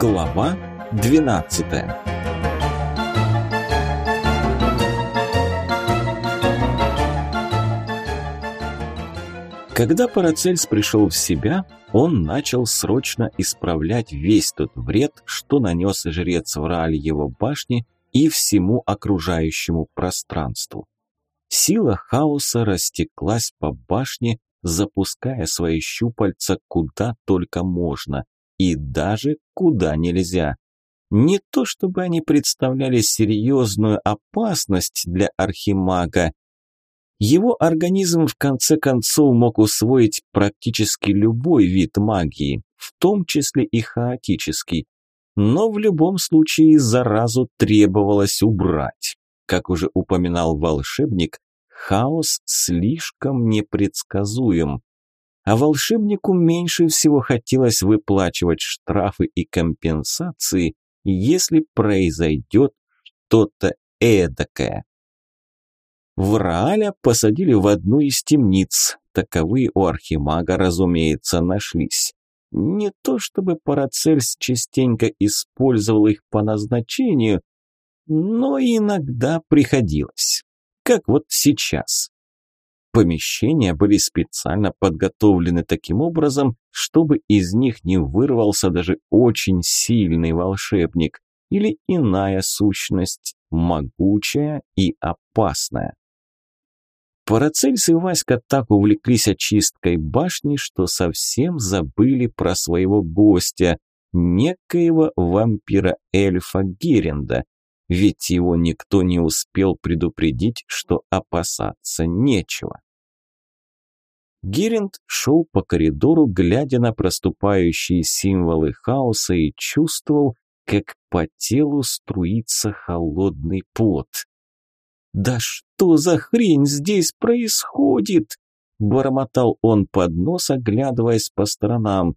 Глава 12 Когда Парацельс пришел в себя, он начал срочно исправлять весь тот вред, что нанес жрец в Рааль его башни и всему окружающему пространству. Сила хаоса растеклась по башне, запуская свои щупальца куда только можно и даже куда нельзя. Не то чтобы они представляли серьезную опасность для архимага. Его организм в конце концов мог усвоить практически любой вид магии, в том числе и хаотический. Но в любом случае заразу требовалось убрать. Как уже упоминал волшебник, хаос слишком непредсказуем. А волшебнику меньше всего хотелось выплачивать штрафы и компенсации, если произойдет что-то эдакое. Врааля посадили в одну из темниц. Таковые у архимага, разумеется, нашлись. Не то чтобы Парацельс частенько использовал их по назначению, но иногда приходилось. Как вот сейчас. Помещения были специально подготовлены таким образом, чтобы из них не вырвался даже очень сильный волшебник или иная сущность, могучая и опасная. Парацельс и Васька так увлеклись очисткой башни, что совсем забыли про своего гостя, некоего вампира-эльфа Геренда, ведь его никто не успел предупредить, что опасаться нечего. Геринд шел по коридору, глядя на проступающие символы хаоса и чувствовал, как по телу струится холодный пот. «Да что за хрень здесь происходит?» – бормотал он под нос, оглядываясь по сторонам.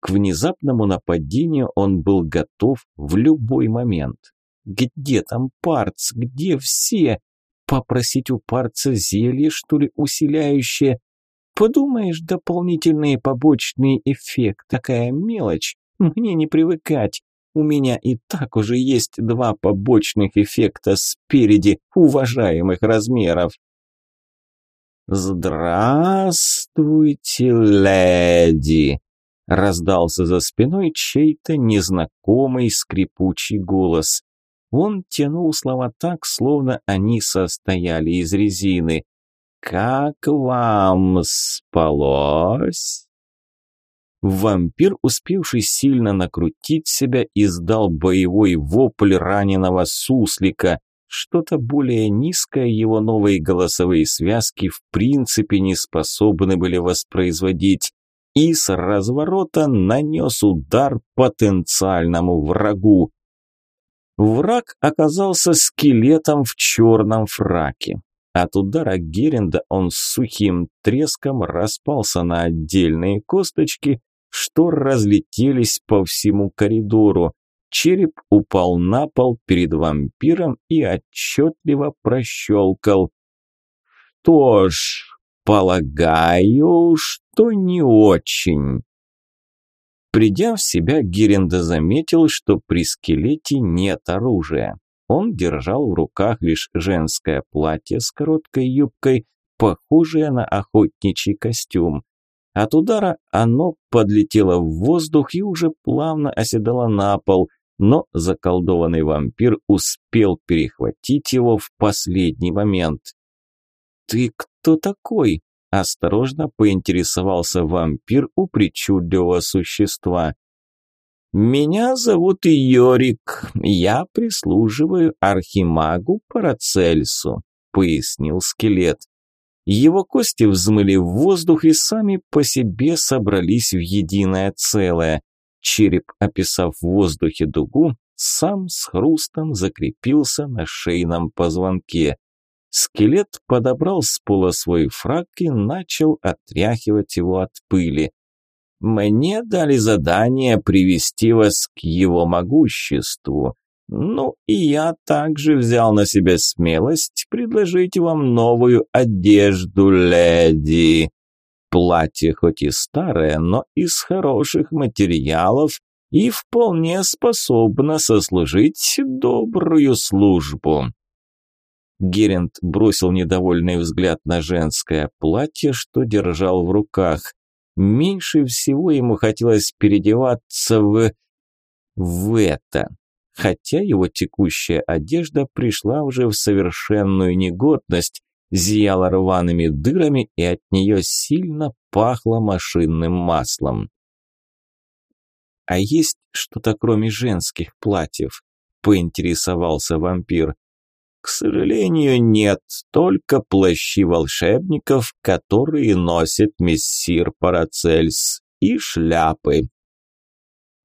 К внезапному нападению он был готов в любой момент. Где там парц? Где все? Попросить у парца зелье, что ли, усиляющее? Подумаешь, дополнительные побочные эффекты. Такая мелочь. Мне не привыкать. У меня и так уже есть два побочных эффекта спереди уважаемых размеров. «Здравствуйте, леди!» Раздался за спиной чей-то незнакомый скрипучий голос. Он тянул слова так, словно они состояли из резины. «Как вам спалось?» Вампир, успевший сильно накрутить себя, издал боевой вопль раненого суслика. Что-то более низкое его новые голосовые связки в принципе не способны были воспроизводить. И с разворота нанес удар потенциальному врагу. Враг оказался скелетом в черном фраке. От удара Геренда он с сухим треском распался на отдельные косточки, что разлетелись по всему коридору. Череп упал на пол перед вампиром и отчетливо прощелкал. «Что ж, полагаю, что не очень». Придя в себя, Геренда заметил, что при скелете нет оружия. Он держал в руках лишь женское платье с короткой юбкой, похожее на охотничий костюм. От удара оно подлетело в воздух и уже плавно оседало на пол, но заколдованный вампир успел перехватить его в последний момент. «Ты кто такой?» Осторожно поинтересовался вампир у причудливого существа. «Меня зовут Йорик, я прислуживаю архимагу Парацельсу», – пояснил скелет. Его кости взмыли в воздух и сами по себе собрались в единое целое. Череп, описав в воздухе дугу, сам с хрустом закрепился на шейном позвонке. Скелет подобрал с пола свой фраг и начал отряхивать его от пыли. «Мне дали задание привести вас к его могуществу. Ну и я также взял на себя смелость предложить вам новую одежду, леди. Платье хоть и старое, но из хороших материалов и вполне способна сослужить добрую службу. Герент бросил недовольный взгляд на женское платье, что держал в руках. Меньше всего ему хотелось переодеваться в... в это. Хотя его текущая одежда пришла уже в совершенную негодность, зияла рваными дырами и от нее сильно пахло машинным маслом. «А есть что-то кроме женских платьев?» – поинтересовался вампир. «К сожалению, нет, только плащи волшебников, которые носит мессир Парацельс, и шляпы».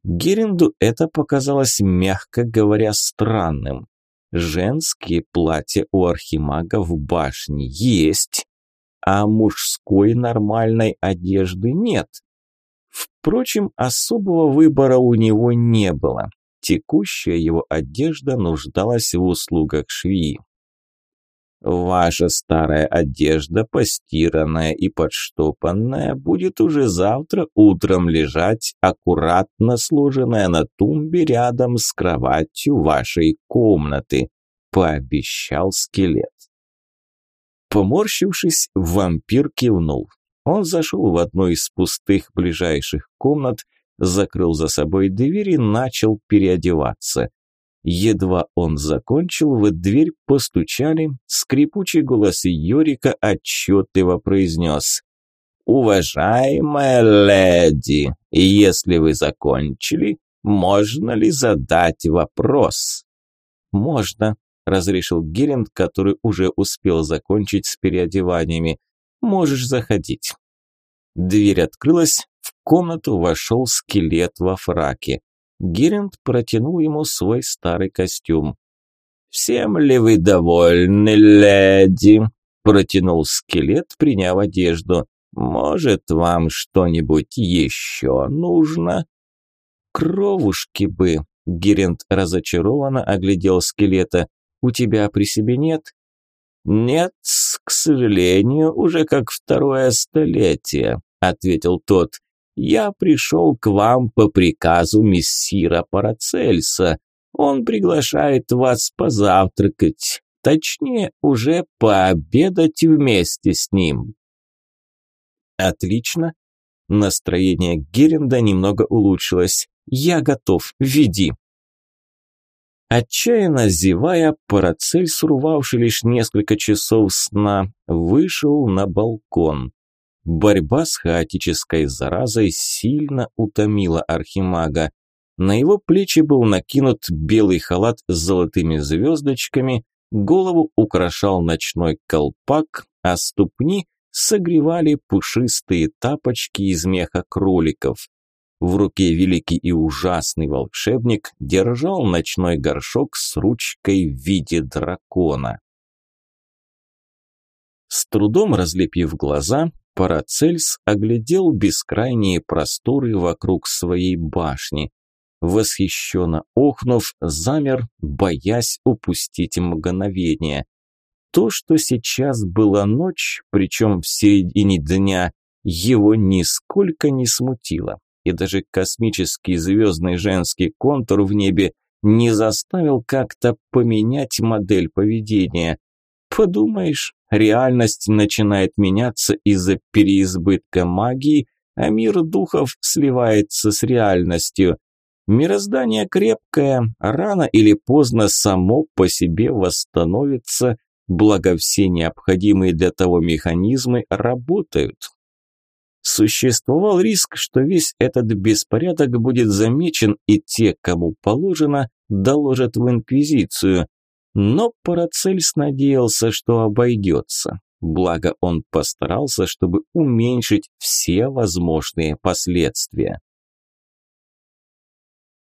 Геринду это показалось, мягко говоря, странным. Женские платья у архимага в башне есть, а мужской нормальной одежды нет. Впрочем, особого выбора у него не было. Текущая его одежда нуждалась в услугах швеи. Ваша старая одежда, постиранная и подштопанная, будет уже завтра утром лежать, аккуратно сложенная на тумбе рядом с кроватью вашей комнаты», – пообещал скелет. Поморщившись, вампир кивнул. Он зашел в одну из пустых ближайших комнат, закрыл за собой дверь и начал переодеваться. Едва он закончил, в дверь постучали, скрипучий голос Йорика отчетливо произнес «Уважаемая леди, если вы закончили, можно ли задать вопрос?» «Можно», – разрешил Геринд, который уже успел закончить с переодеваниями. «Можешь заходить». Дверь открылась, в комнату вошел скелет во фраке. Геринд протянул ему свой старый костюм. «Всем ли вы довольны, леди?» – протянул скелет, приняв одежду. «Может, вам что-нибудь еще нужно?» «Кровушки бы!» – Геринд разочарованно оглядел скелета. «У тебя при себе нет?» «Нет, к сожалению, уже как второе столетие», – ответил тот. Я пришел к вам по приказу мессира Парацельса. Он приглашает вас позавтракать, точнее, уже пообедать вместе с ним». «Отлично». Настроение Геренда немного улучшилось. «Я готов, веди». Отчаянно зевая, Парацельс, урвавший лишь несколько часов сна, вышел на балкон. Борьба с хаотической заразой сильно утомила архимага. На его плечи был накинут белый халат с золотыми звездочками, голову украшал ночной колпак, а ступни согревали пушистые тапочки из меха кроликов. В руке великий и ужасный волшебник держал ночной горшок с ручкой в виде дракона. С трудом разлепив глаза, Парацельс оглядел бескрайние просторы вокруг своей башни. Восхищенно охнув, замер, боясь упустить мгновение. То, что сейчас была ночь, причем в середине дня, его нисколько не смутило, и даже космический звездный женский контур в небе не заставил как-то поменять модель поведения. Подумаешь, реальность начинает меняться из-за переизбытка магии, а мир духов сливается с реальностью. Мироздание крепкое, рано или поздно само по себе восстановится, благо все необходимые для того механизмы работают. Существовал риск, что весь этот беспорядок будет замечен, и те, кому положено, доложат в Инквизицию. Но Парацельс надеялся, что обойдется. Благо он постарался, чтобы уменьшить все возможные последствия.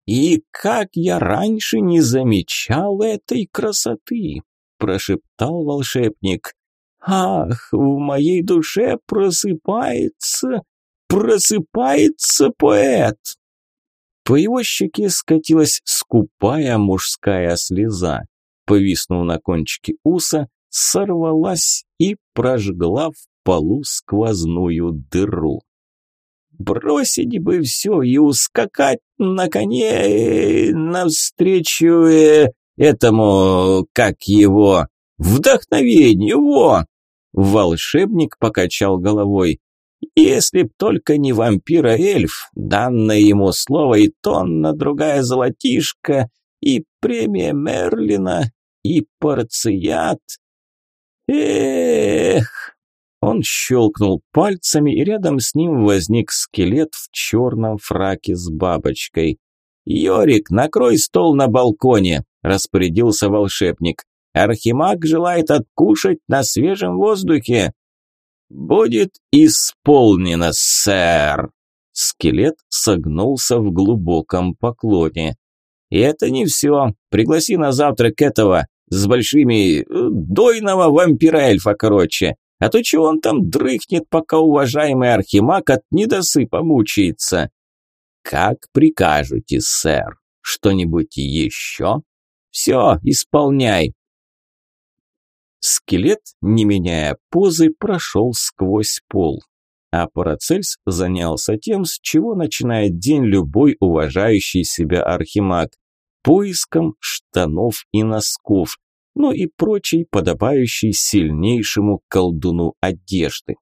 «И как я раньше не замечал этой красоты!» – прошептал волшебник. «Ах, в моей душе просыпается, просыпается поэт!» По его щеке скатилась скупая мужская слеза повиснув на кончике уса, сорвалась и прожгла в полу сквозную дыру. Бросить бы все и ускакать на коне навстречу э, этому, как его, вдохновению, во!» Волшебник покачал головой. «Если б только не вампир, а эльф, данное ему слово и тонна другая золотишка, и премия Мерлина, и порцият. Эх!» Он щелкнул пальцами, и рядом с ним возник скелет в черном фраке с бабочкой. «Йорик, накрой стол на балконе!» – распорядился волшебник. «Архимаг желает откушать на свежем воздухе!» «Будет исполнено, сэр!» Скелет согнулся в глубоком поклоне. «И это не все. Пригласи на завтрак этого, с большими... Э, дойного вампира-эльфа, короче. А то чего он там дрыхнет, пока уважаемый архимаг от недосыпа мучается? Как прикажете, сэр? Что-нибудь еще? Все, исполняй. Скелет, не меняя позы, прошел сквозь пол. А Парацельс занялся тем, с чего начинает день любой уважающий себя архимаг – поиском штанов и носков, ну и прочей подобающей сильнейшему колдуну одежды.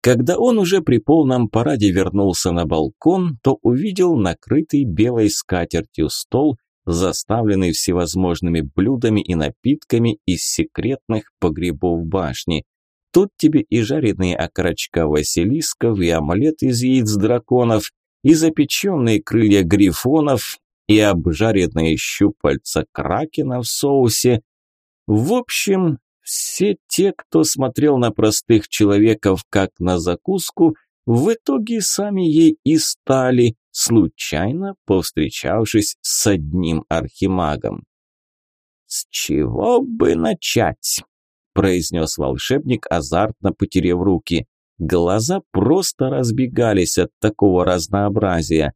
Когда он уже при полном параде вернулся на балкон, то увидел накрытый белой скатертью стол, заставленный всевозможными блюдами и напитками из секретных погребов башни. Тут тебе и жареные окорочка василисков, и омлет из яиц драконов, и запеченные крылья грифонов, и обжаренные щупальца кракена в соусе. В общем, все те, кто смотрел на простых человеков как на закуску, в итоге сами ей и стали, случайно повстречавшись с одним архимагом. «С чего бы начать?» – произнес волшебник, азартно потеряв руки. Глаза просто разбегались от такого разнообразия.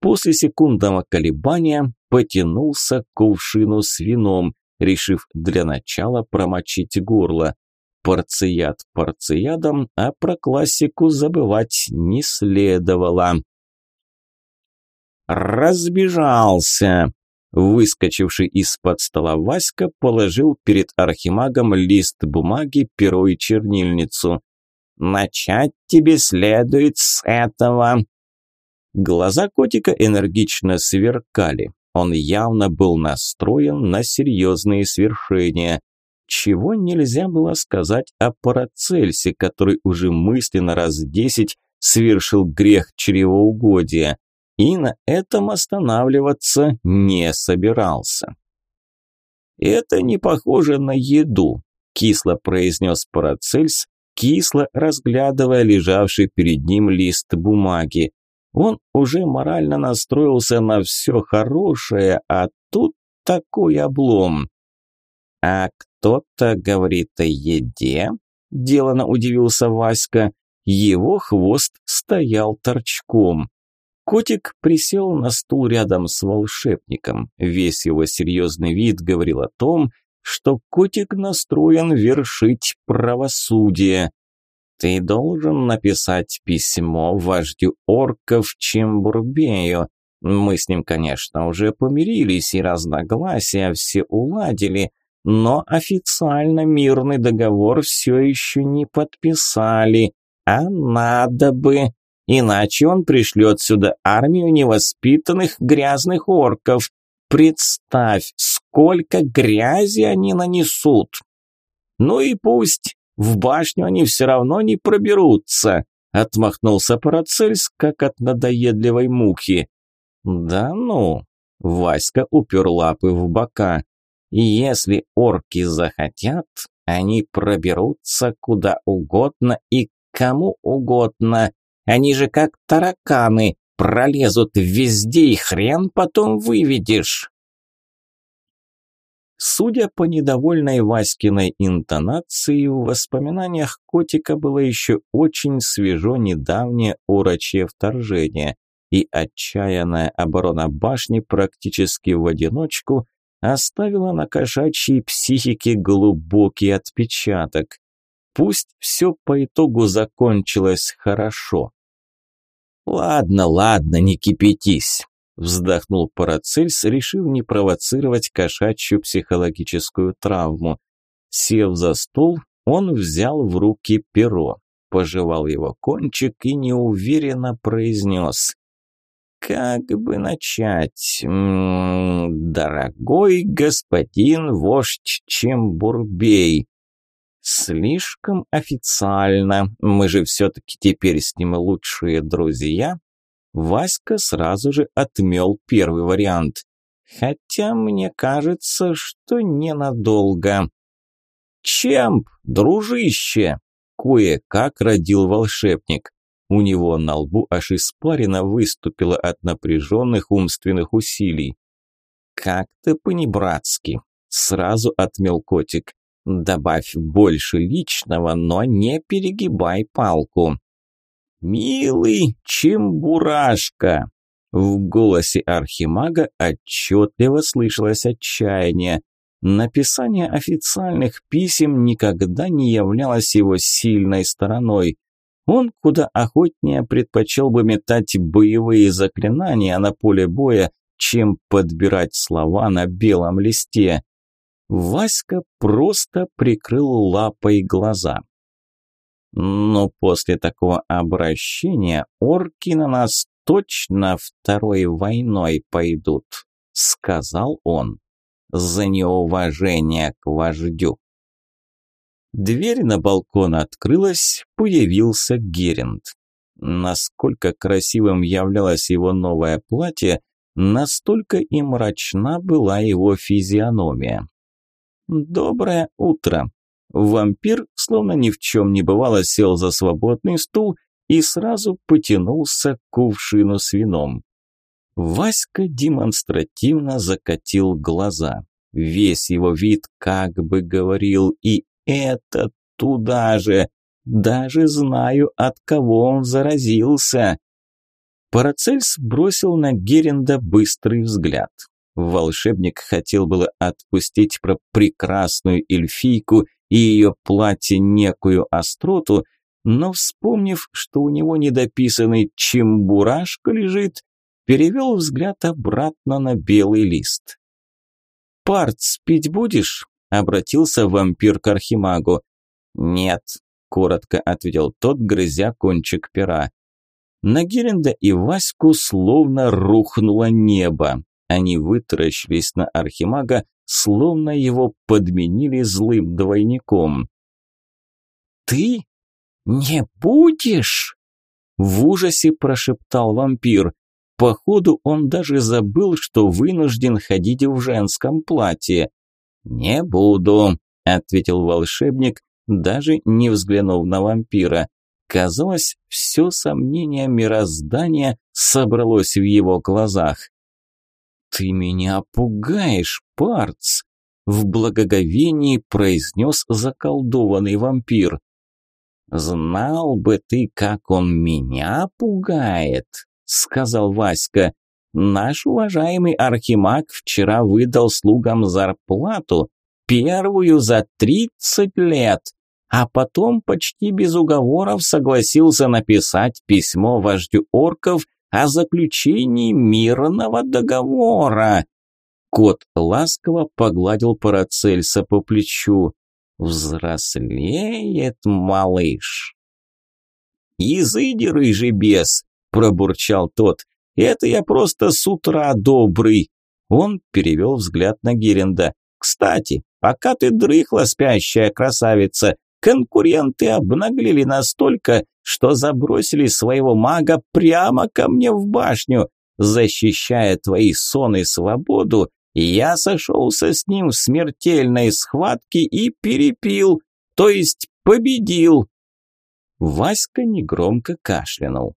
После секундного колебания потянулся к кувшину с вином, решив для начала промочить горло. Порцият порциядом, а про классику забывать не следовало. «Разбежался!» Выскочивший из-под стола Васька положил перед архимагом лист бумаги, перо и чернильницу. «Начать тебе следует с этого!» Глаза котика энергично сверкали. Он явно был настроен на серьезные свершения. Чего нельзя было сказать о Парацельсе, который уже мысленно раз десять совершил грех чревоугодия. И на этом останавливаться не собирался. «Это не похоже на еду», – кисло произнес Парацельс, кисло разглядывая лежавший перед ним лист бумаги. Он уже морально настроился на все хорошее, а тут такой облом. «А кто-то говорит о еде?» – делано удивился Васька. Его хвост стоял торчком. Котик присел на стул рядом с волшебником. Весь его серьезный вид говорил о том, что котик настроен вершить правосудие. Ты должен написать письмо вождю орков Чембурбею. Мы с ним, конечно, уже помирились и разногласия все уладили, но официально мирный договор все еще не подписали, а надо бы, иначе он пришлет сюда армию невоспитанных грязных орков. Представь, сколько грязи они нанесут. Ну и пусть, в башню они все равно не проберутся», – отмахнулся Парацельс, как от надоедливой мухи. «Да ну!» – Васька упер лапы в бока. «Если орки захотят, они проберутся куда угодно и кому угодно. Они же как тараканы, пролезут везде и хрен потом выведешь». Судя по недовольной Васькиной интонации, в воспоминаниях котика было еще очень свежо недавнее урочье вторжение, и отчаянная оборона башни практически в одиночку оставила на кошачьей психике глубокий отпечаток. Пусть все по итогу закончилось хорошо. Ладно, ладно, не кипятись, вздохнул Парацельс, решив не провоцировать кошачью психологическую травму. Сев за стол, он взял в руки перо, пожевал его кончик и неуверенно произнес. «Как бы начать? М -м, дорогой господин вождь Чембурбей». «Слишком официально. Мы же все-таки теперь с ним лучшие друзья». Васька сразу же отмел первый вариант. «Хотя мне кажется, что ненадолго». «Чемп, дружище!» Кое-как родил волшебник. У него на лбу аж испарина выступила от напряженных умственных усилий. «Как-то по-небратски», – сразу отмел котик. «Добавь больше личного, но не перегибай палку». «Милый Чембурашка!» В голосе архимага отчетливо слышалось отчаяние. Написание официальных писем никогда не являлось его сильной стороной. Он куда охотнее предпочел бы метать боевые заклинания на поле боя, чем подбирать слова на белом листе. Васька просто прикрыл лапой глаза. Но после такого обращения орки на нас точно второй войной пойдут, сказал он за неуважение к вождю. Дверь на балкон открылась, появился Геринд. Насколько красивым являлось его новое платье, настолько и мрачна была его физиономия. «Доброе утро!» Вампир, словно ни в чем не бывало, сел за свободный стул и сразу потянулся к кувшину с вином. Васька демонстративно закатил глаза. Весь его вид как бы говорил «и это туда же!» Даже знаю, от кого он заразился. Парацельс бросил на Геренда быстрый взгляд. Волшебник хотел было отпустить про прекрасную эльфийку и ее платье некую остроту, но, вспомнив, что у него недописанный чембурашка лежит, перевел взгляд обратно на белый лист. «Парт, спить будешь?» – обратился вампир к архимагу. «Нет», – коротко ответил тот, грызя кончик пера. На Геренда и Ваську словно рухнуло небо. Они вытаращились на архимага, словно его подменили злым двойником. «Ты не будешь?» В ужасе прошептал вампир. Походу, он даже забыл, что вынужден ходить в женском платье. «Не буду», – ответил волшебник, даже не взглянув на вампира. Казалось, все сомнение мироздания собралось в его глазах. «Ты меня пугаешь, Парц!» – в благоговении произнес заколдованный вампир. «Знал бы ты, как он меня пугает!» сказал Васька. Наш уважаемый архимаг вчера выдал слугам зарплату, первую за тридцать лет, а потом почти без уговоров согласился написать письмо вождю орков о заключении мирного договора. Кот ласково погладил Парацельса по плечу. «Взрослеет малыш». «Изыди, рыжий бес!» – пробурчал тот. «Это я просто с утра добрый». Он перевел взгляд на Геренда. «Кстати, пока ты дрыхла, спящая красавица, конкуренты обнаглели настолько, что забросили своего мага прямо ко мне в башню. Защищая твои сон и свободу, я сошелся с ним в смертельной схватке и перепил, то есть победил». Васька негромко кашлянул.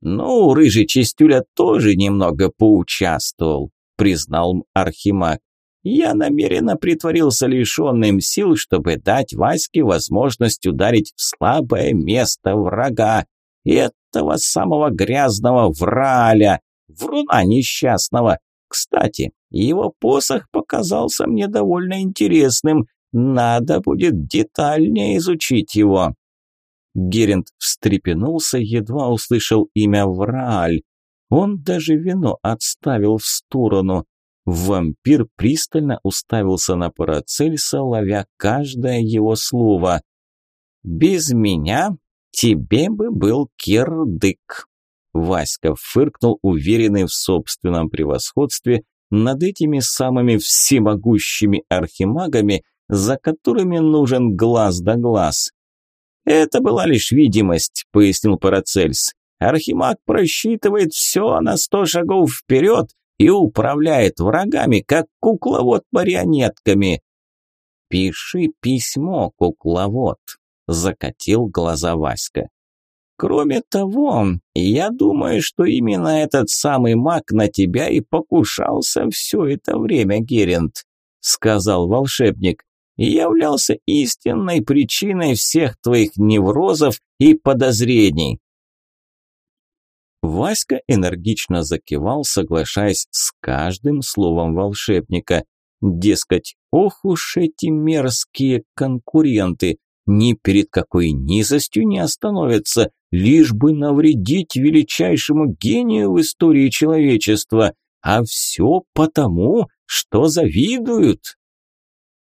«Ну, рыжий чистюля тоже немного поучаствовал», – признал Архимаг. «Я намеренно притворился лишенным сил, чтобы дать Ваське возможность ударить в слабое место врага, этого самого грязного враля, вруна несчастного. Кстати, его посох показался мне довольно интересным, надо будет детальнее изучить его». Герент встрепенулся, едва услышал имя Врааль. Он даже вино отставил в сторону. Вампир пристально уставился на Парацельса, ловя каждое его слово. «Без меня тебе бы был кирдык». Васька фыркнул, уверенный в собственном превосходстве над этими самыми всемогущими архимагами, за которыми нужен глаз да глаз. «Это была лишь видимость», – пояснил Парацельс. «Архимаг просчитывает все на сто шагов вперед и управляет врагами, как кукловод марионетками». «Пиши письмо, кукловод», – закатил глаза Васька. Кроме того, я думаю, что именно этот самый маг на тебя и покушался все это время, Герент, сказал волшебник, и являлся истинной причиной всех твоих неврозов и подозрений. Васька энергично закивал, соглашаясь с каждым словом волшебника. Дескать, ох уж эти мерзкие конкуренты, ни перед какой низостью не остановятся, лишь бы навредить величайшему гению в истории человечества, а все потому, что завидуют.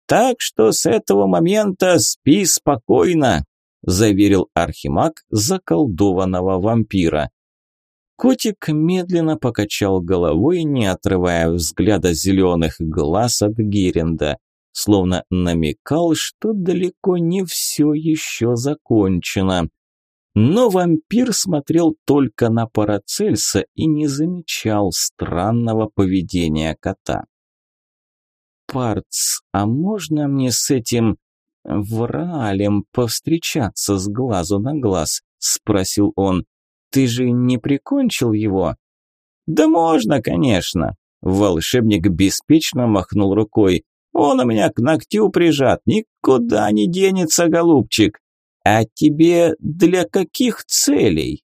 Так что с этого момента спи спокойно, заверил архимаг заколдованного вампира. Котик медленно покачал головой, не отрывая взгляда зеленых глаз от Геренда, словно намекал, что далеко не все еще закончено. Но вампир смотрел только на Парацельса и не замечал странного поведения кота. «Парц, а можно мне с этим вралем повстречаться с глазу на глаз?» – спросил он. «Ты же не прикончил его?» «Да можно, конечно!» Волшебник беспечно махнул рукой. «Он у меня к ногтю прижат, никуда не денется, голубчик!» «А тебе для каких целей?»